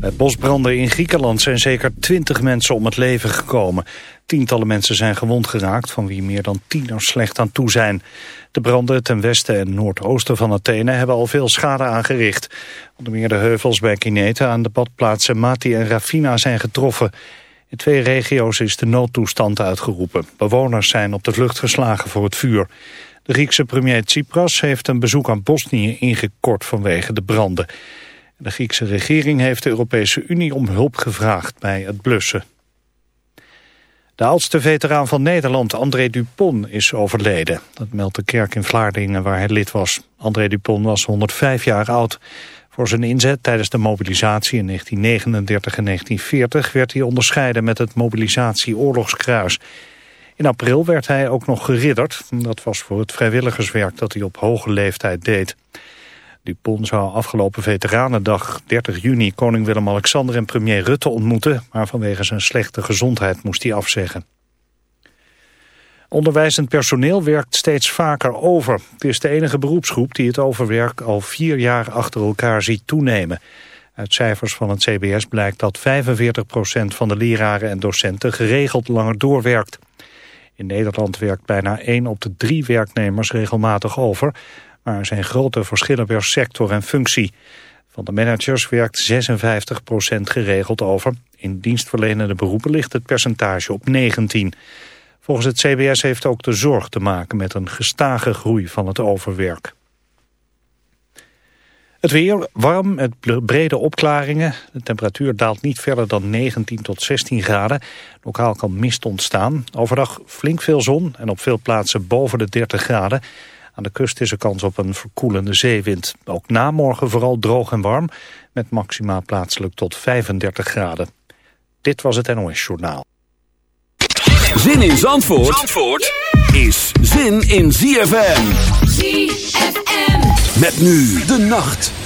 Bij bosbranden in Griekenland zijn zeker twintig mensen om het leven gekomen. Tientallen mensen zijn gewond geraakt, van wie meer dan tien er slecht aan toe zijn. De branden ten westen en noordoosten van Athene hebben al veel schade aangericht. Onder meer de heuvels bij Kineta aan de badplaatsen Mati en Rafina zijn getroffen. In twee regio's is de noodtoestand uitgeroepen. Bewoners zijn op de vlucht geslagen voor het vuur. De Griekse premier Tsipras heeft een bezoek aan Bosnië ingekort vanwege de branden. De Griekse regering heeft de Europese Unie om hulp gevraagd bij het blussen. De oudste veteraan van Nederland, André Dupont, is overleden. Dat meldt de kerk in Vlaardingen waar hij lid was. André Dupont was 105 jaar oud. Voor zijn inzet tijdens de mobilisatie in 1939 en 1940 werd hij onderscheiden met het mobilisatie-oorlogskruis. In april werd hij ook nog geridderd. Dat was voor het vrijwilligerswerk dat hij op hoge leeftijd deed. Dupont zou afgelopen Veteranendag 30 juni koning Willem-Alexander en premier Rutte ontmoeten, maar vanwege zijn slechte gezondheid moest hij afzeggen. Onderwijzend personeel werkt steeds vaker over. Het is de enige beroepsgroep die het overwerk al vier jaar achter elkaar ziet toenemen. Uit cijfers van het CBS blijkt dat 45% van de leraren en docenten geregeld langer doorwerkt. In Nederland werkt bijna 1 op de 3 werknemers regelmatig over, maar er zijn grote verschillen per sector en functie. Van de managers werkt 56% geregeld over. In dienstverlenende beroepen ligt het percentage op 19. Volgens het CBS heeft ook de zorg te maken met een gestage groei van het overwerk. Het weer warm met brede opklaringen. De temperatuur daalt niet verder dan 19 tot 16 graden. Lokaal kan mist ontstaan. Overdag flink veel zon en op veel plaatsen boven de 30 graden. Aan de kust is er kans op een verkoelende zeewind. Ook na morgen vooral droog en warm, met maxima plaatselijk tot 35 graden. Dit was het NOS Journaal. Zin in Zandvoort, Zandvoort is zin in ZFM. ZFM. Met nu de nacht.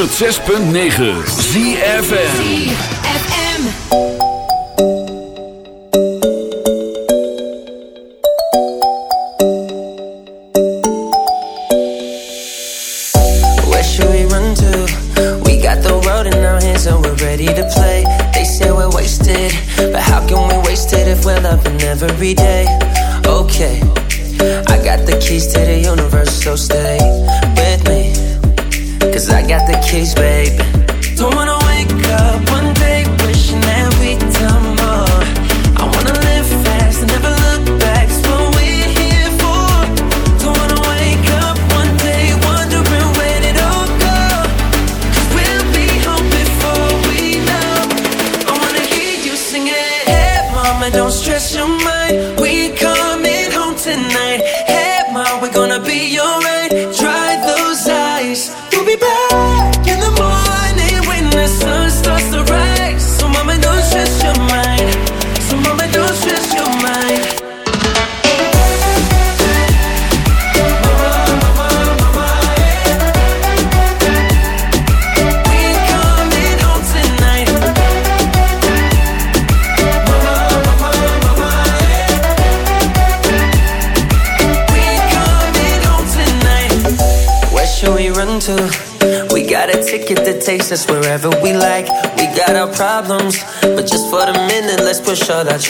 106.9 ZFN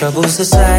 troubles aside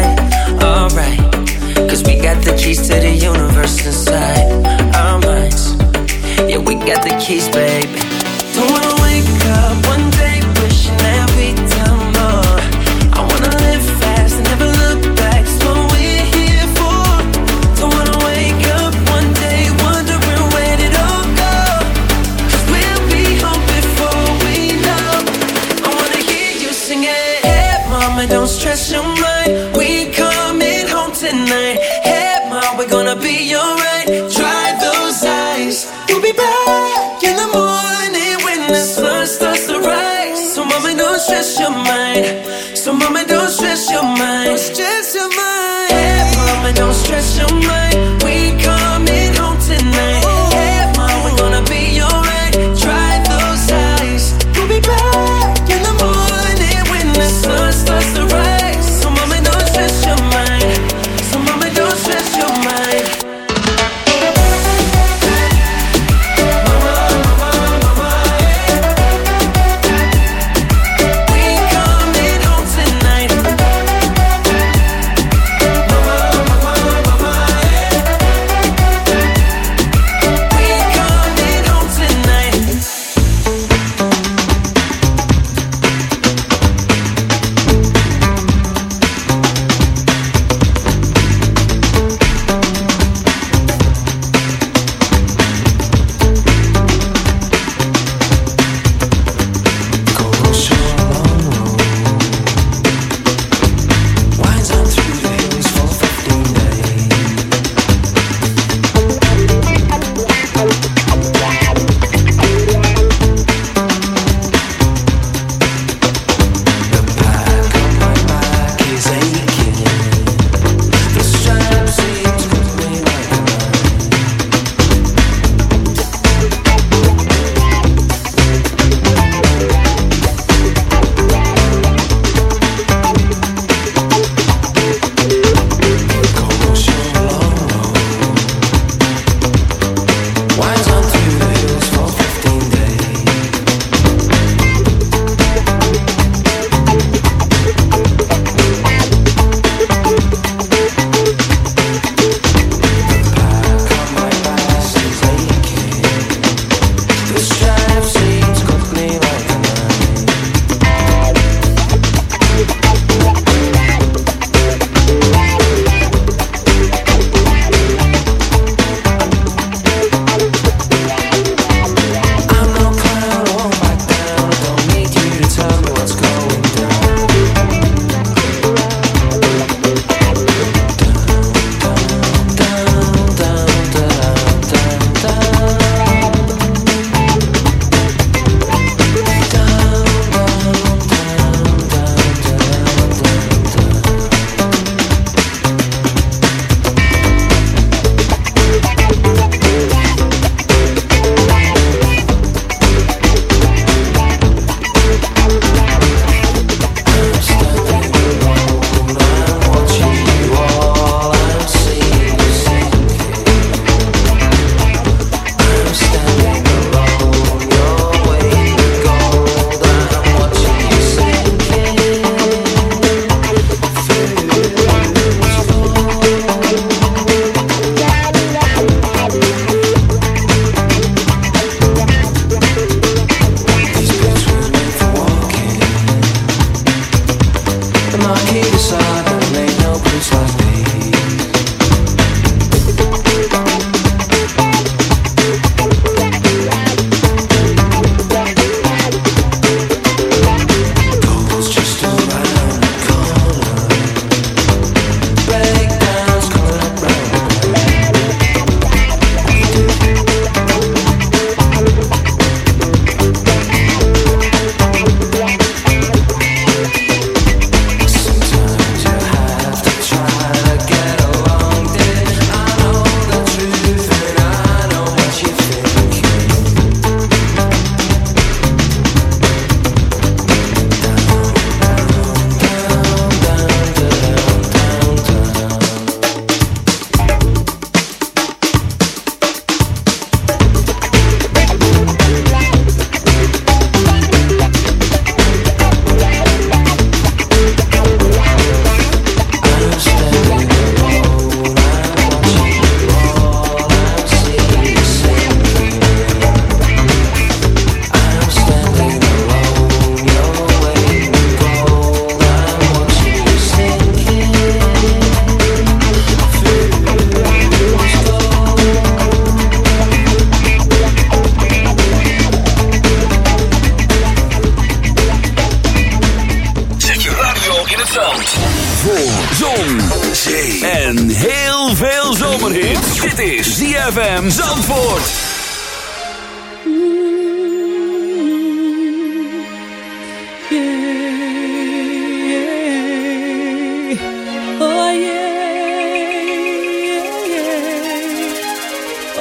He decided to make no place like me.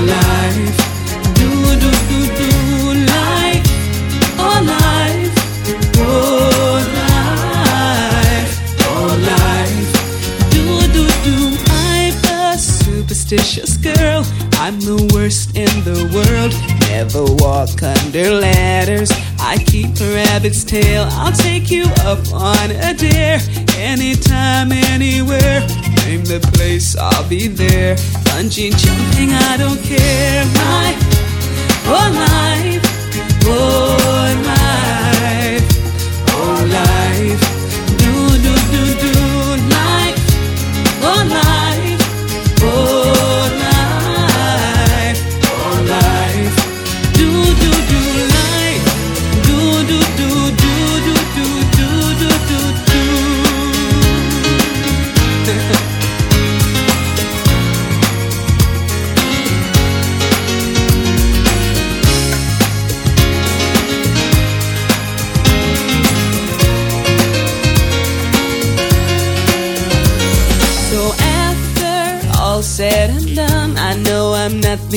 life. Do do do do life, oh life, oh life, oh life. Do do do. I'm a superstitious girl. I'm the worst in the world. Never walk under ladders. I keep a rabbit's tail. I'll take you up on a dare. Anytime, anywhere. Name the place, I'll be there. Bungee jumping, I don't care. Life, oh life, oh life,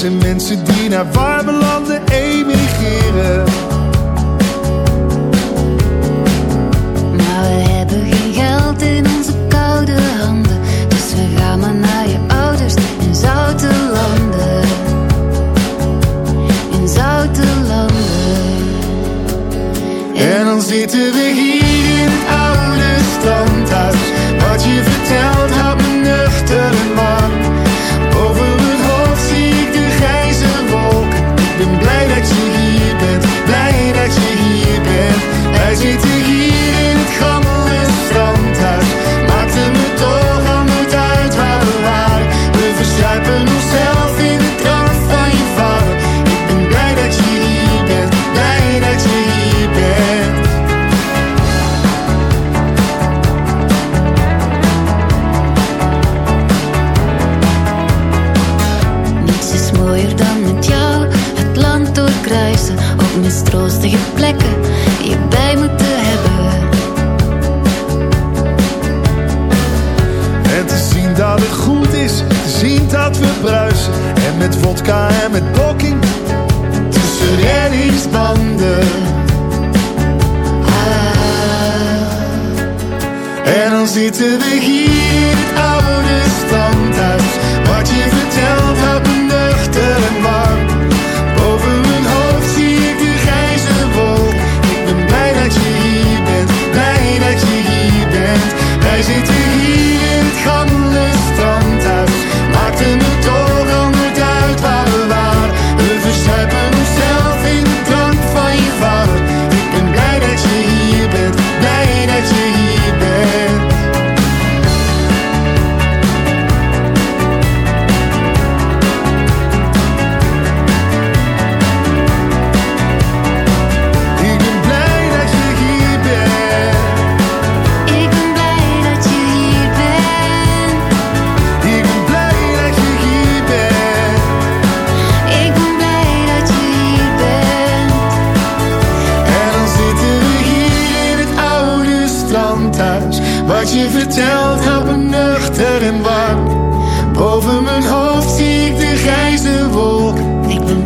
zijn mensen die naar warme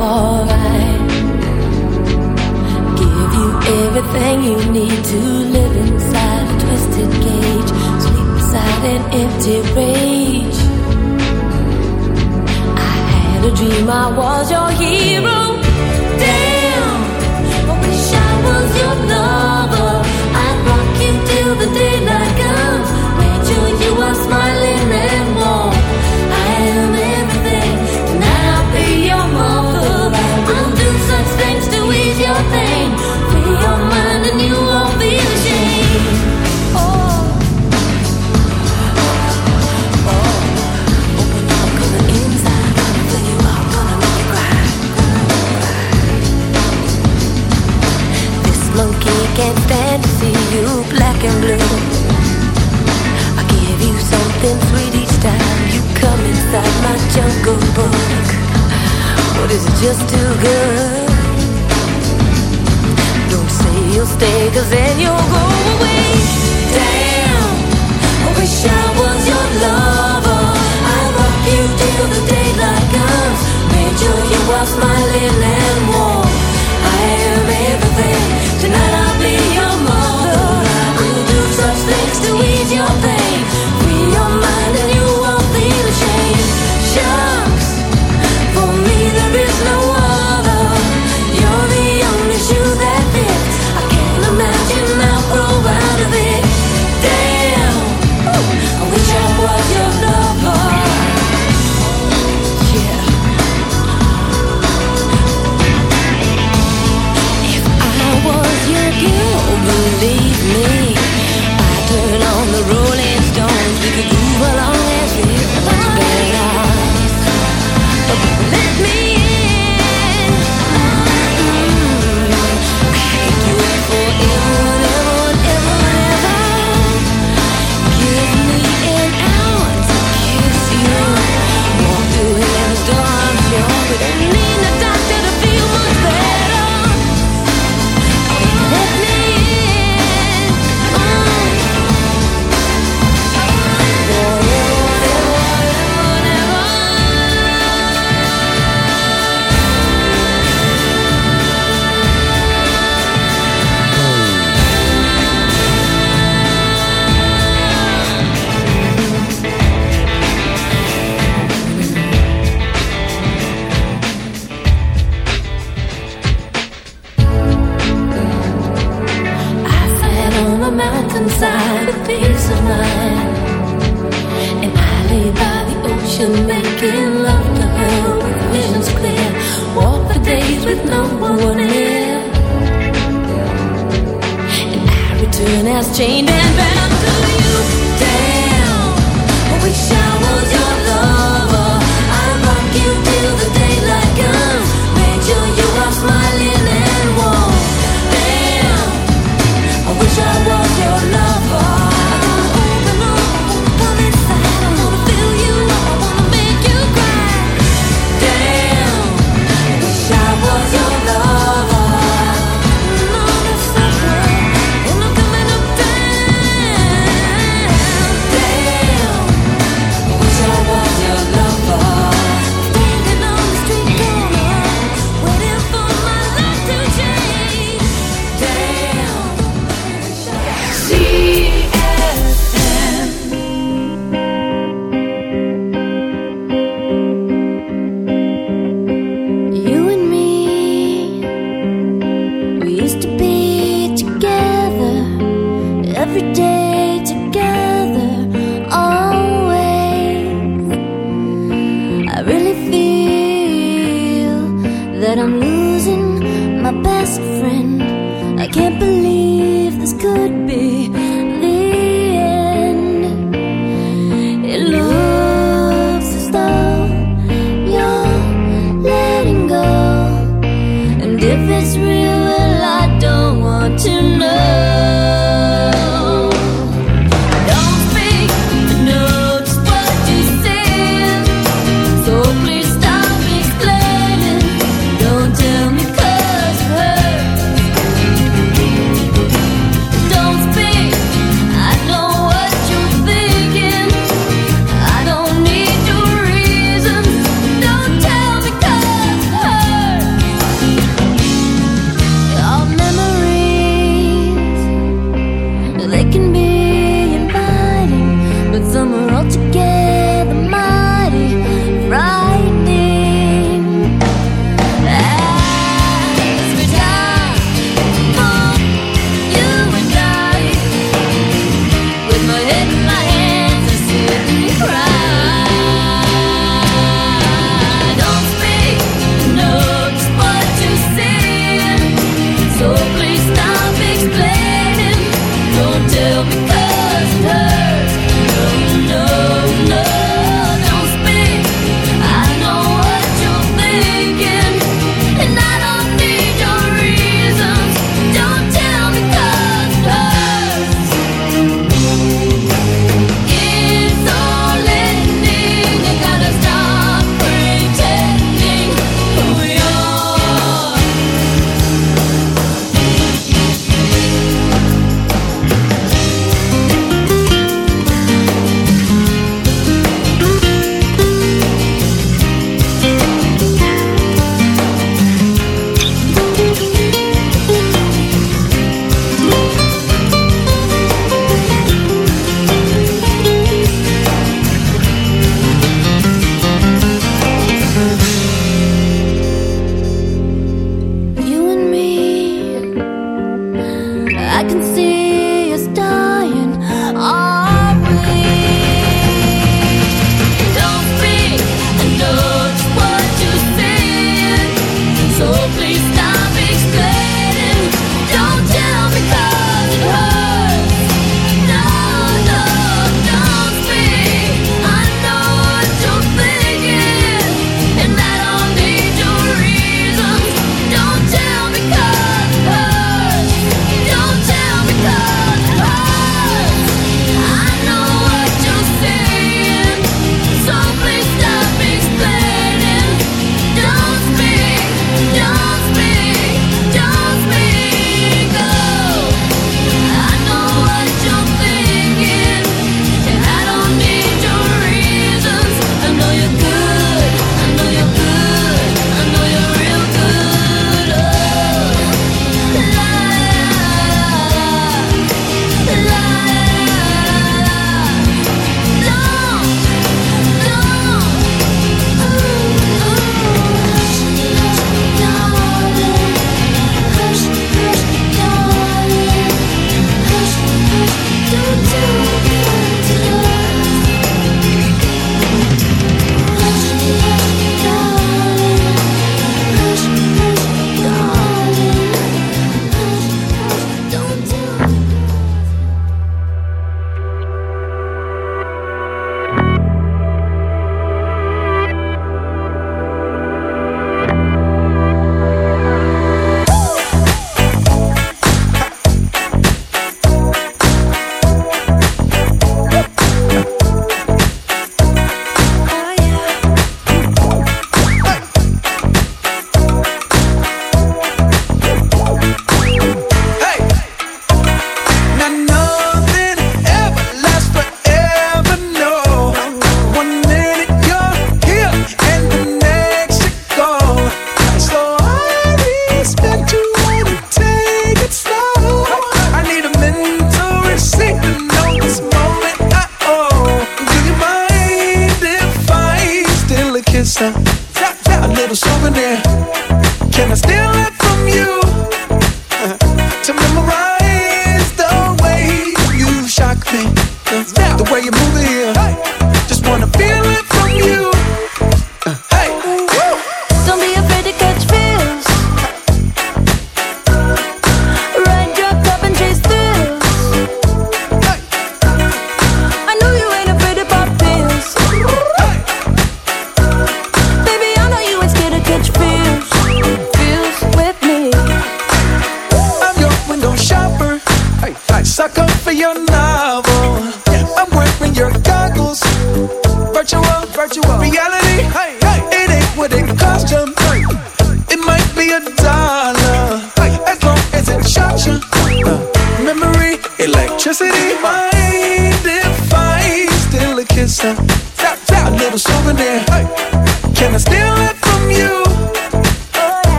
alright. Give you everything you need to live inside a twisted cage, sleep an empty rage. I had a dream I was your hero. good book, but is it just too good? Don't say you'll stay, cause then you'll go away. Damn, I wish I was your lover. I'd rock you till the daylight comes. Made sure you are smiling and warm. I am everything. Tonight I'll be your mother. I'll do such things to ease your pain. Free your mind.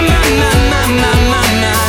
na na na na na na